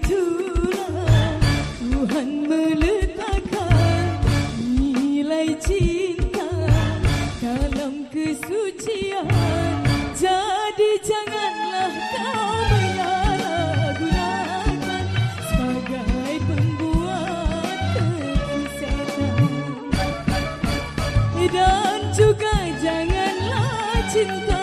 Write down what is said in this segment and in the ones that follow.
itulah Tuhan meletakkan nilai cinta dalam kesucian jadi janganlah kau menyalahgunakan sebagai pembuat kesesatan dan juga janganlah cinta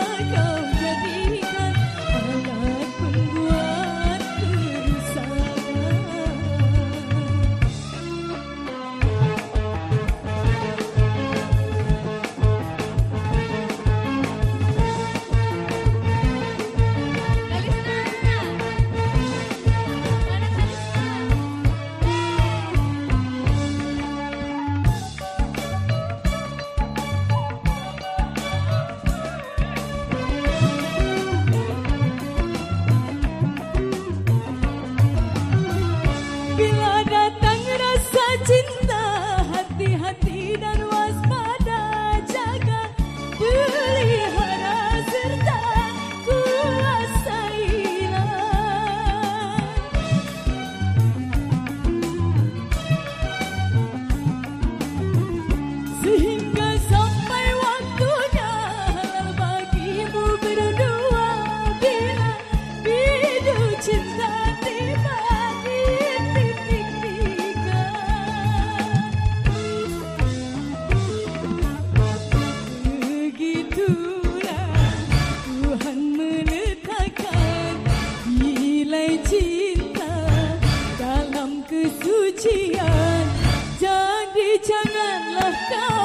go.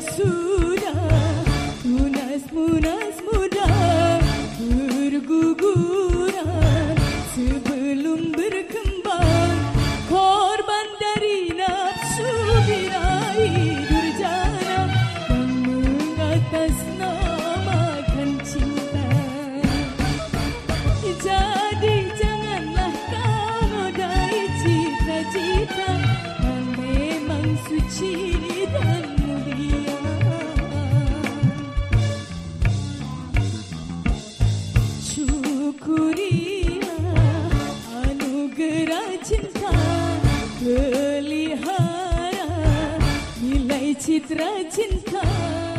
Su. rajin kau